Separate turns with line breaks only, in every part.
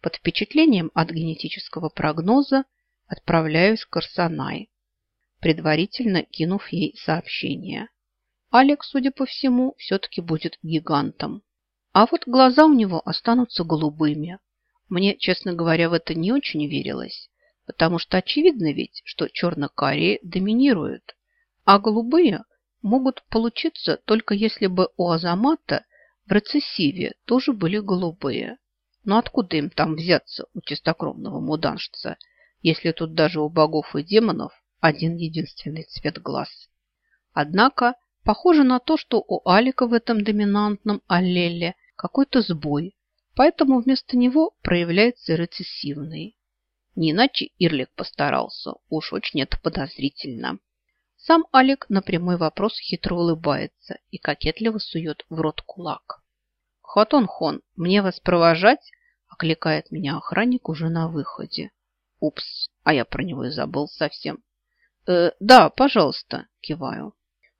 Под впечатлением от генетического прогноза отправляюсь к Арсанай, предварительно кинув ей сообщение. Алекс, судя по всему, все-таки будет гигантом. А вот глаза у него останутся голубыми. Мне, честно говоря, в это не очень верилось, потому что очевидно ведь, что черно-карие доминируют, а голубые могут получиться только если бы у Азамата в рецессиве тоже были голубые. Но откуда им там взяться у чистокровного муданшца, если тут даже у богов и демонов один единственный цвет глаз? Однако, похоже на то, что у Алика в этом доминантном аллеле какой-то сбой, поэтому вместо него проявляется рецессивный. Не иначе Ирлик постарался, уж очень это подозрительно. Сам Алик на прямой вопрос хитро улыбается и кокетливо сует в рот кулак. «Хатон Хон, мне вас провожать?» – окликает меня охранник уже на выходе. «Упс, а я про него и забыл совсем». «Э, «Да, пожалуйста», – киваю.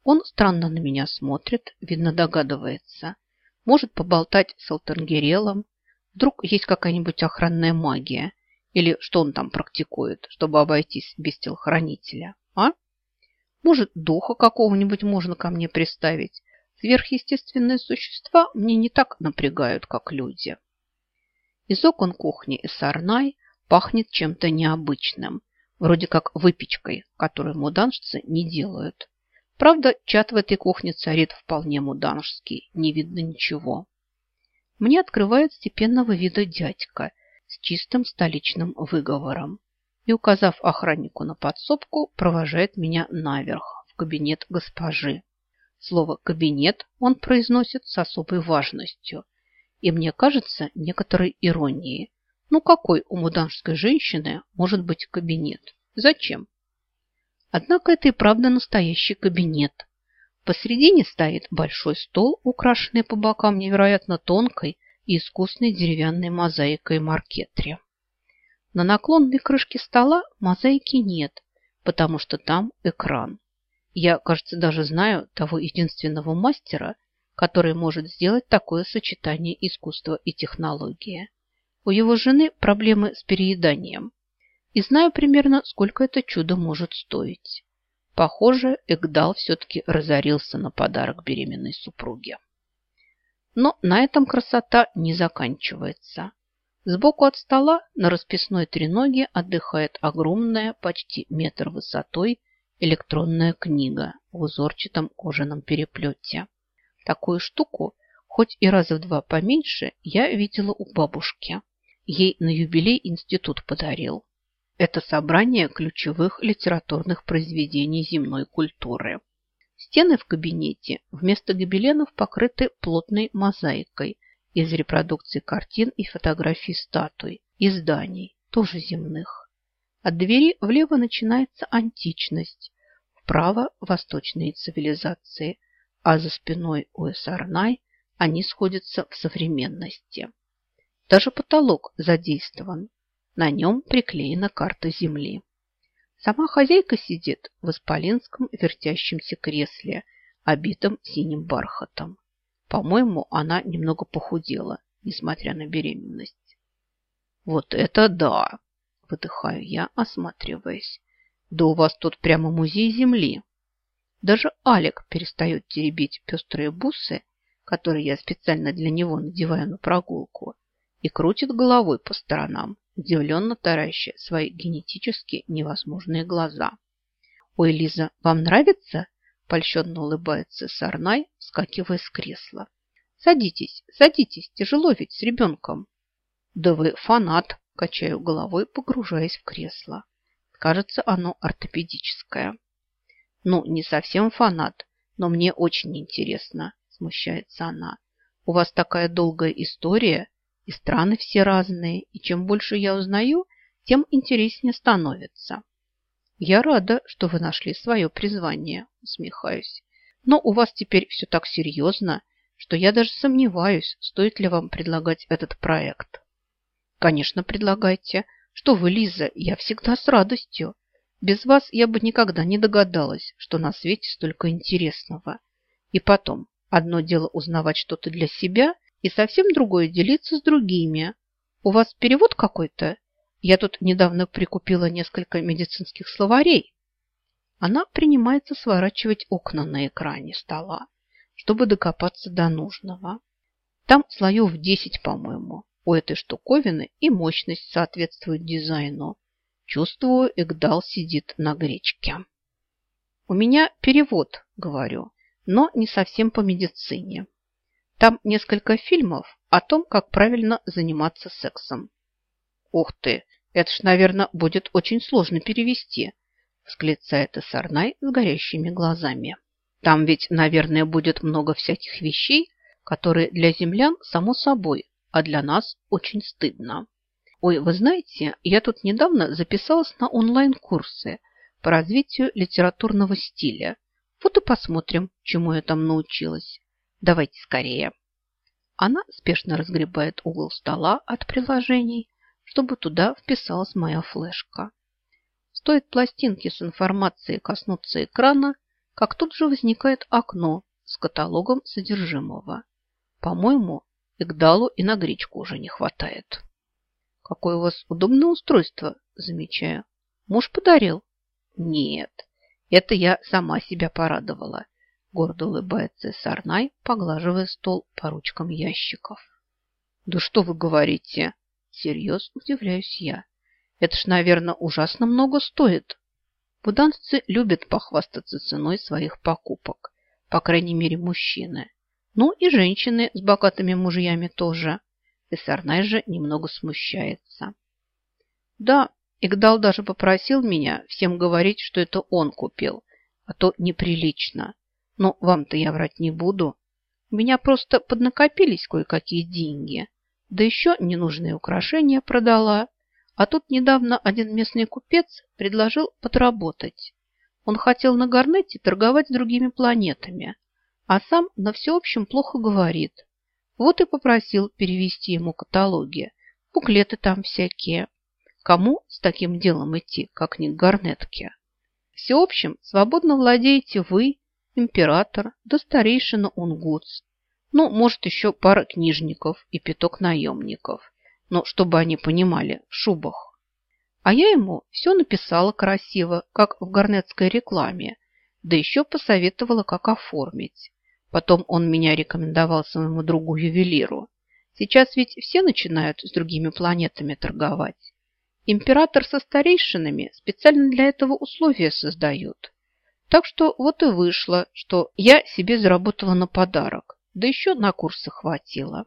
Он странно на меня смотрит, видно догадывается. Может поболтать с Алтангерелом. Вдруг есть какая-нибудь охранная магия. Или что он там практикует, чтобы обойтись без телохранителя, а? Может, духа какого-нибудь можно ко мне приставить. Сверхъестественные существа мне не так напрягают, как люди. Из окон кухни и сарнай пахнет чем-то необычным, вроде как выпечкой, которую муданшцы не делают. Правда, чат в этой кухне царит вполне муданжский, не видно ничего. Мне открывает степенного вида дядька с чистым столичным выговором и, указав охраннику на подсобку, провожает меня наверх, в кабинет госпожи. Слово «кабинет» он произносит с особой важностью и, мне кажется, некоторой иронией. Ну какой у муданской женщины может быть кабинет? Зачем? Однако это и правда настоящий кабинет. Посредине стоит большой стол, украшенный по бокам невероятно тонкой и искусной деревянной мозаикой маркетри. На наклонной крышке стола мозаики нет, потому что там экран. Я, кажется, даже знаю того единственного мастера, который может сделать такое сочетание искусства и технологии. У его жены проблемы с перееданием. И знаю примерно, сколько это чудо может стоить. Похоже, Эгдал все-таки разорился на подарок беременной супруге. Но на этом красота не заканчивается. Сбоку от стола на расписной треноге отдыхает огромная, почти метр высотой, электронная книга в узорчатом кожаном переплете. Такую штуку, хоть и раза в два поменьше, я видела у бабушки. Ей на юбилей институт подарил. Это собрание ключевых литературных произведений земной культуры. Стены в кабинете вместо гобеленов покрыты плотной мозаикой – из репродукций картин и фотографий статуй и зданий, тоже земных. От двери влево начинается античность, вправо – восточные цивилизации, а за спиной у Эсарнай они сходятся в современности. Даже потолок задействован. На нем приклеена карта Земли. Сама хозяйка сидит в исполинском вертящемся кресле, обитом синим бархатом. По-моему, она немного похудела, несмотря на беременность. Вот это да! Выдыхаю я, осматриваясь. Да у вас тут прямо музей земли. Даже Алик перестает теребить пестрые бусы, которые я специально для него надеваю на прогулку, и крутит головой по сторонам, удивленно тараща свои генетически невозможные глаза. «Ой, Лиза, вам нравится?» Польщенно улыбается Сарнай, вскакивая с кресла. Садитесь, садитесь, тяжело ведь с ребенком. Да вы фанат, качаю головой, погружаясь в кресло. Кажется, оно ортопедическое. Ну, не совсем фанат, но мне очень интересно, смущается она. У вас такая долгая история, и страны все разные, и чем больше я узнаю, тем интереснее становится. Я рада, что вы нашли свое призвание, усмехаюсь. Но у вас теперь все так серьезно, что я даже сомневаюсь, стоит ли вам предлагать этот проект. Конечно, предлагайте. Что вы, Лиза, я всегда с радостью. Без вас я бы никогда не догадалась, что на свете столько интересного. И потом, одно дело узнавать что-то для себя, и совсем другое делиться с другими. У вас перевод какой-то? Я тут недавно прикупила несколько медицинских словарей. Она принимается сворачивать окна на экране стола, чтобы докопаться до нужного. Там слоев 10, по-моему, у этой штуковины, и мощность соответствует дизайну. Чувствую, Игдал сидит на гречке. У меня перевод, говорю, но не совсем по медицине. Там несколько фильмов о том, как правильно заниматься сексом. Ух ты, это ж, наверное, будет очень сложно перевести, восклицает Исарнай с горящими глазами. Там ведь, наверное, будет много всяких вещей, которые для землян само собой, а для нас очень стыдно. Ой, вы знаете, я тут недавно записалась на онлайн-курсы по развитию литературного стиля. Вот и посмотрим, чему я там научилась. Давайте скорее. Она спешно разгребает угол стола от приложений, чтобы туда вписалась моя флешка. Стоит пластинке с информацией коснуться экрана, как тут же возникает окно с каталогом содержимого. По-моему, Игдалу и на гречку уже не хватает. Какое у вас удобное устройство, замечаю. Муж подарил? Нет, это я сама себя порадовала. Гордо улыбается Сарнай, поглаживая стол по ручкам ящиков. Да что вы говорите? Серьезно удивляюсь я. Это ж, наверное, ужасно много стоит. Буданцы любят похвастаться ценой своих покупок. По крайней мере, мужчины. Ну и женщины с богатыми мужьями тоже. И Сарнай же немного смущается. Да, Игдал даже попросил меня всем говорить, что это он купил, а то неприлично. Но вам-то я врать не буду. У меня просто поднакопились кое-какие деньги. Да еще ненужные украшения продала. А тут недавно один местный купец предложил подработать. Он хотел на Гарнете торговать с другими планетами, а сам на всеобщем плохо говорит. Вот и попросил перевести ему каталоги, буклеты там всякие. Кому с таким делом идти, как не к Гарнетке? Всеобщем свободно владеете вы, император, да старейшина Унгутс. Ну, может, еще пара книжников и пяток наемников. Но чтобы они понимали, в шубах. А я ему все написала красиво, как в гарнетской рекламе, да еще посоветовала, как оформить. Потом он меня рекомендовал своему другу-ювелиру. Сейчас ведь все начинают с другими планетами торговать. Император со старейшинами специально для этого условия создают. Так что вот и вышло, что я себе заработала на подарок, да еще на курсы хватило.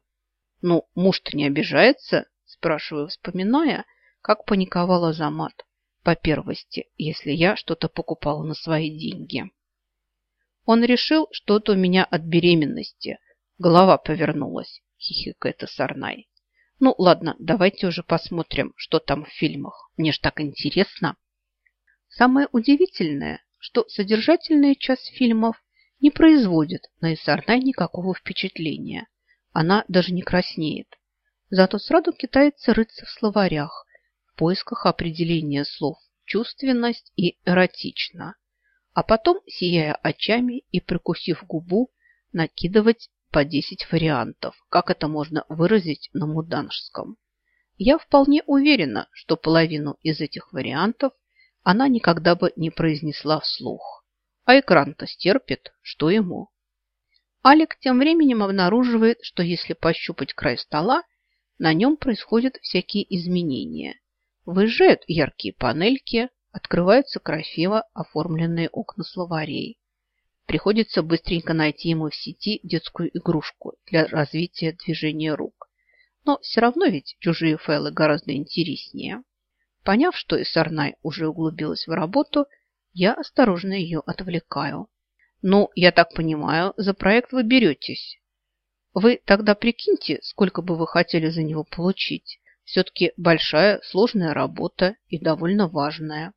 Ну, муж-то не обижается, спрашиваю, вспоминая, как паниковала Замат по первости, если я что-то покупала на свои деньги. Он решил, что-то у меня от беременности. Голова повернулась, хихикает Сарнай. Ну, ладно, давайте уже посмотрим, что там в фильмах. Мне ж так интересно. Самое удивительное, что содержательная часть фильмов не производит на Исарнай никакого впечатления. Она даже не краснеет. Зато сразу китайцы рыться в словарях в поисках определения слов «чувственность» и «эротично», а потом, сияя очами и прикусив губу, накидывать по 10 вариантов, как это можно выразить на муданжском. Я вполне уверена, что половину из этих вариантов она никогда бы не произнесла вслух. А экран-то стерпит, что ему. Алик тем временем обнаруживает, что если пощупать край стола, на нем происходят всякие изменения. Выезжают яркие панельки, открываются красиво оформленные окна словарей. Приходится быстренько найти ему в сети детскую игрушку для развития движения рук. Но все равно ведь чужие файлы гораздо интереснее. Поняв, что Исарнай уже углубилась в работу, я осторожно ее отвлекаю. «Ну, я так понимаю, за проект вы беретесь. Вы тогда прикиньте, сколько бы вы хотели за него получить. Все-таки большая, сложная работа и довольно важная».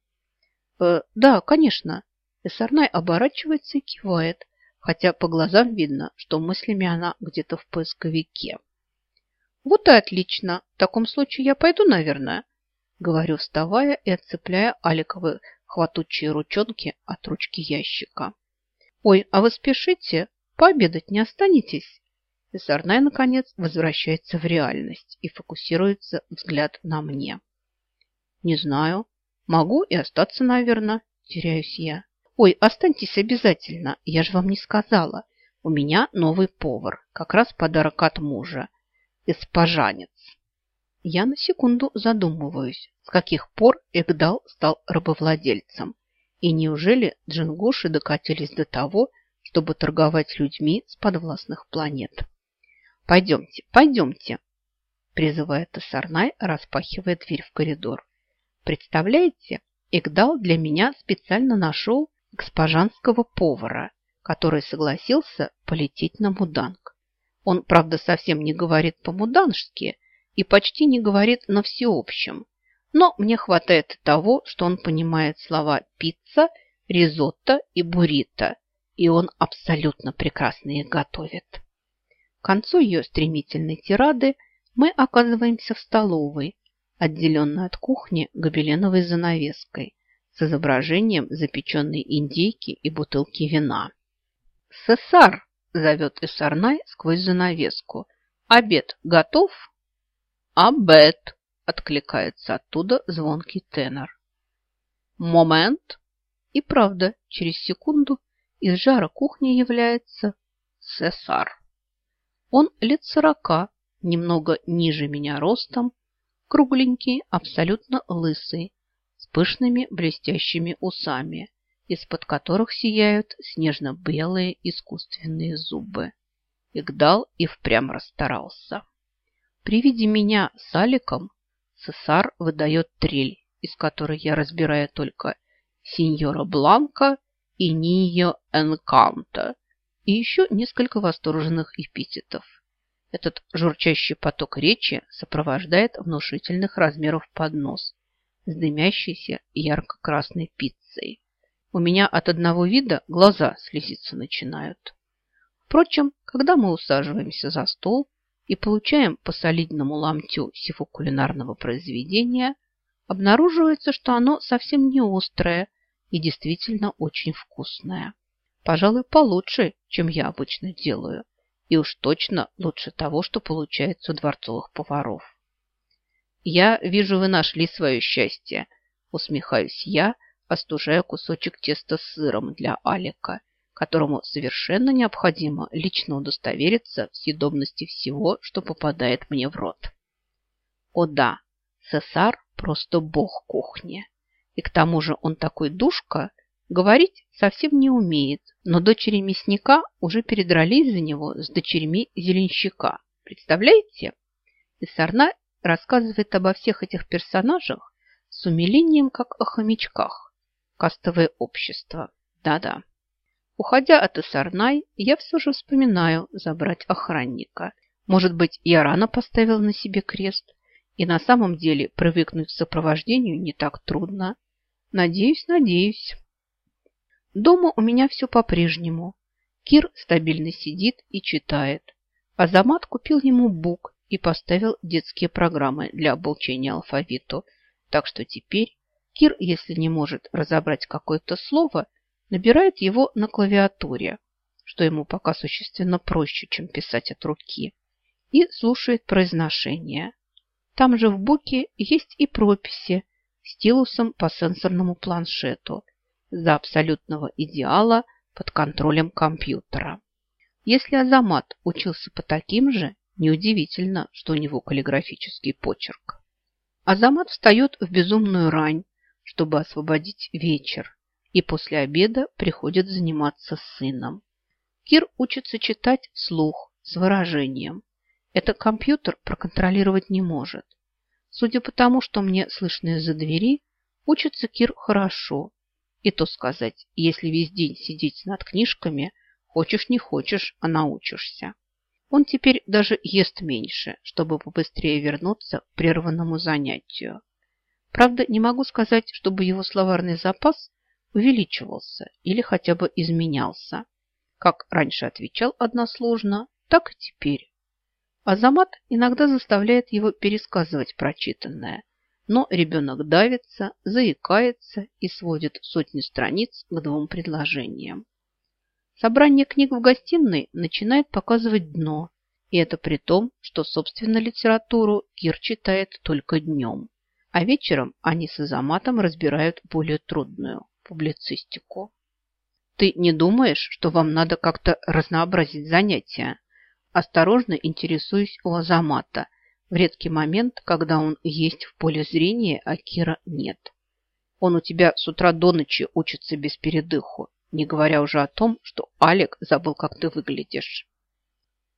«Э, «Да, конечно». Исарнай оборачивается и кивает, хотя по глазам видно, что мыслями она где-то в поисковике. «Вот и отлично. В таком случае я пойду, наверное». Говорю, вставая и отцепляя Аликовы хватучие ручонки от ручки ящика. «Ой, а вы спешите? Пообедать не останетесь?» И Сарнай, наконец, возвращается в реальность и фокусируется взгляд на мне. Не знаю. Могу и остаться, наверное. Теряюсь я. Ой, останьтесь обязательно. Я же вам не сказала. У меня новый повар. Как раз подарок от мужа. Испажанец. Я на секунду задумываюсь, с каких пор Эгдал стал рабовладельцем. И неужели джингуши докатились до того, чтобы торговать людьми с подвластных планет? «Пойдемте, пойдемте!» призывает Тессарнай, распахивая дверь в коридор. «Представляете, Игдал для меня специально нашел экспажанского повара, который согласился полететь на Муданг. Он, правда, совсем не говорит по-муданжски и почти не говорит на всеобщем, но мне хватает того, что он понимает слова «пицца», «ризотто» и «буррито», и он абсолютно прекрасно их готовит. К концу ее стремительной тирады мы оказываемся в столовой, отделенной от кухни гобеленовой занавеской с изображением запеченной индейки и бутылки вина. «Сесар!» – зовет Исарнай сквозь занавеску. «Обед готов?» «Обед!» – откликается оттуда звонкий тенор. «Момент!» И правда, через секунду из жара кухни является Сесар. Он лет сорока, немного ниже меня ростом, кругленький, абсолютно лысый, с пышными блестящими усами, из-под которых сияют снежно-белые искусственные зубы. Игдал и впрямь расстарался. При виде меня с Аликом Цесар выдает трель, из которой я разбираю только сеньора Бланка и Нио Энканта, и еще несколько восторженных эпитетов. Этот журчащий поток речи сопровождает внушительных размеров поднос с дымящейся ярко-красной пиццей. У меня от одного вида глаза слезиться начинают. Впрочем, когда мы усаживаемся за стол и получаем по солидному ломтю сего кулинарного произведения, обнаруживается, что оно совсем не острое и действительно очень вкусное. Пожалуй, получше, чем я обычно делаю – и уж точно лучше того, что получается у дворцовых поваров. «Я вижу, вы нашли свое счастье», – усмехаюсь я, остужая кусочек теста с сыром для Алика, которому совершенно необходимо лично удостовериться в съедобности всего, что попадает мне в рот. О да, Цесар просто бог кухни. И к тому же он такой душка – Говорить совсем не умеет, но дочери мясника уже передрались за него с дочерьми зеленщика. Представляете? И Сарна рассказывает обо всех этих персонажах с умилением, как о хомячках. Кастовое общество. Да-да. Уходя от Исарнай, я все же вспоминаю забрать охранника. Может быть, я рано поставил на себе крест, и на самом деле привыкнуть к сопровождению не так трудно. Надеюсь, надеюсь. Дома у меня все по-прежнему. Кир стабильно сидит и читает. Азамат купил ему бук и поставил детские программы для обучения алфавиту. Так что теперь Кир, если не может разобрать какое-то слово, набирает его на клавиатуре, что ему пока существенно проще, чем писать от руки, и слушает произношение. Там же в буке есть и прописи стилусом по сенсорному планшету – за абсолютного идеала под контролем компьютера. Если Азамат учился по таким же, неудивительно, что у него каллиграфический почерк. Азамат встает в безумную рань, чтобы освободить вечер, и после обеда приходит заниматься с сыном. Кир учится читать вслух, с выражением. Это компьютер проконтролировать не может. Судя по тому, что мне слышно из-за двери, учится Кир хорошо, и то сказать, если весь день сидеть над книжками, хочешь не хочешь, а научишься. Он теперь даже ест меньше, чтобы побыстрее вернуться к прерванному занятию. Правда, не могу сказать, чтобы его словарный запас увеличивался или хотя бы изменялся. Как раньше отвечал односложно, так и теперь. Азамат иногда заставляет его пересказывать прочитанное, но ребенок давится, заикается и сводит сотни страниц к двум предложениям. Собрание книг в гостиной начинает показывать дно, И это при том, что, собственно, литературу Кир читает только днем, а вечером они с Азаматом разбирают более трудную публицистику. Ты не думаешь, что вам надо как-то разнообразить занятия? Осторожно интересуюсь у Азамата в редкий момент, когда он есть в поле зрения, а Кира нет. Он у тебя с утра до ночи учится без передыху, не говоря уже о том, что Алик забыл, как ты выглядишь.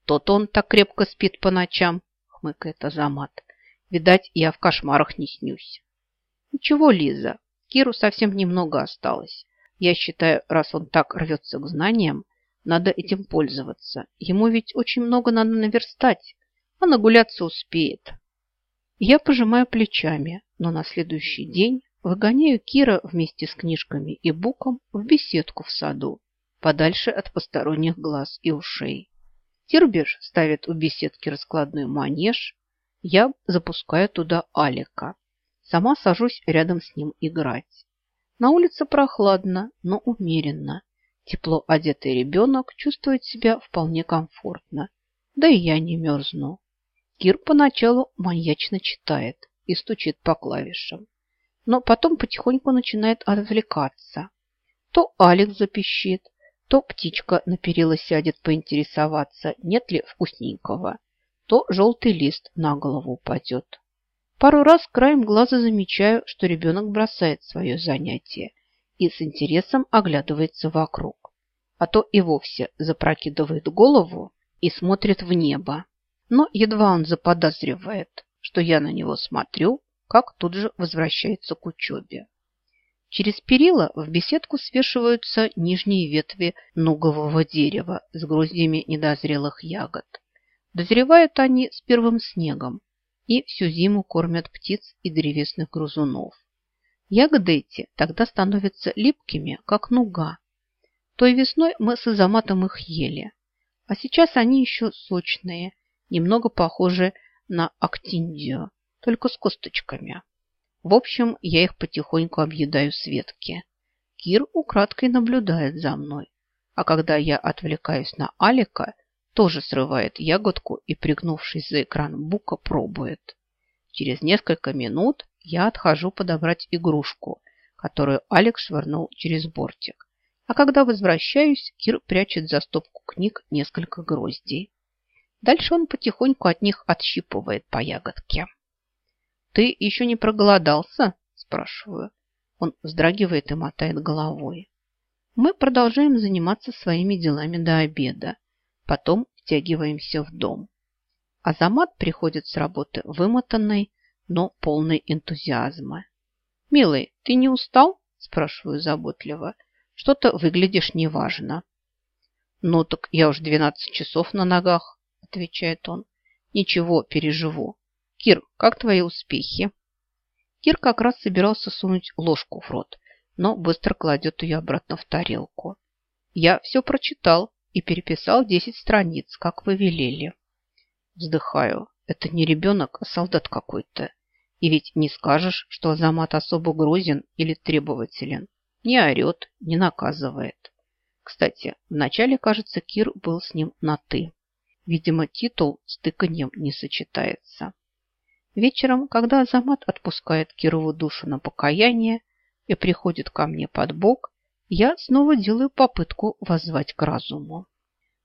Тот он так крепко спит по ночам, хмыкает Азамат. Видать, я в кошмарах не снюсь. Ничего, Лиза, Киру совсем немного осталось. Я считаю, раз он так рвется к знаниям, надо этим пользоваться. Ему ведь очень много надо наверстать, а нагуляться успеет. Я пожимаю плечами, но на следующий день выгоняю Кира вместе с книжками и буком в беседку в саду, подальше от посторонних глаз и ушей. Тирбиш ставит у беседки раскладной манеж, я запускаю туда Алика. Сама сажусь рядом с ним играть. На улице прохладно, но умеренно. Тепло одетый ребенок чувствует себя вполне комфортно. Да и я не мерзну. Кир поначалу маньячно читает и стучит по клавишам. Но потом потихоньку начинает отвлекаться. То Алекс запищит, то птичка на перила сядет поинтересоваться, нет ли вкусненького, то желтый лист на голову упадет. Пару раз краем глаза замечаю, что ребенок бросает свое занятие и с интересом оглядывается вокруг, а то и вовсе запрокидывает голову и смотрит в небо. Но едва он заподозривает, что я на него смотрю, как тут же возвращается к учебе. Через перила в беседку свешиваются нижние ветви нугового дерева с гроздями недозрелых ягод. Дозревают они с первым снегом, и всю зиму кормят птиц и древесных грызунов. Ягоды эти тогда становятся липкими, как нуга. Той весной мы с Изаматом их ели, а сейчас они еще сочные, немного похожи на актиндию, только с косточками. В общем, я их потихоньку объедаю с ветки. Кир украдкой наблюдает за мной, а когда я отвлекаюсь на Алика – тоже срывает ягодку и, пригнувшись за экран бука, пробует. Через несколько минут я отхожу подобрать игрушку, которую Алекс швырнул через бортик. А когда возвращаюсь, Кир прячет за стопку книг несколько гроздей. Дальше он потихоньку от них отщипывает по ягодке. «Ты еще не проголодался?» – спрашиваю. Он вздрагивает и мотает головой. Мы продолжаем заниматься своими делами до обеда. Потом втягиваемся в дом. Азамат приходит с работы вымотанный, но полный энтузиазма. «Милый, ты не устал?» – спрашиваю заботливо. «Что-то выглядишь неважно». «Ну так я уж двенадцать часов на ногах», – отвечает он. «Ничего, переживу. Кир, как твои успехи?» Кир как раз собирался сунуть ложку в рот, но быстро кладет ее обратно в тарелку. «Я все прочитал», и переписал 10 страниц, как вы велели. Вздыхаю. Это не ребенок, а солдат какой-то. И ведь не скажешь, что Азамат особо грозен или требователен. Не орет, не наказывает. Кстати, вначале, кажется, Кир был с ним на «ты». Видимо, титул с тыканьем не сочетается. Вечером, когда Азамат отпускает Кирову душу на покаяние и приходит ко мне под бок, я снова делаю попытку воззвать к разуму.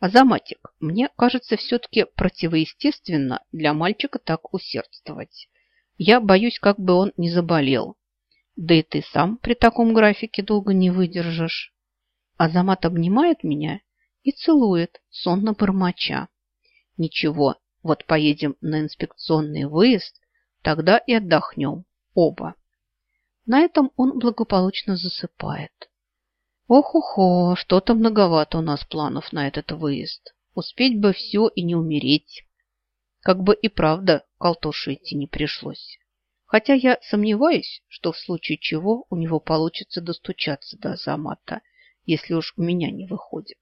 Азаматик, мне кажется, все-таки противоестественно для мальчика так усердствовать. Я боюсь, как бы он не заболел. Да и ты сам при таком графике долго не выдержишь. Азамат обнимает меня и целует, сонно бормоча. Ничего, вот поедем на инспекционный выезд, тогда и отдохнем. Оба. На этом он благополучно засыпает. Ох-охо, что-то многовато у нас планов на этот выезд. Успеть бы все и не умереть. Как бы и правда к Алтошу идти не пришлось. Хотя я сомневаюсь, что в случае чего у него получится достучаться до Азамата, если уж у меня не выходит.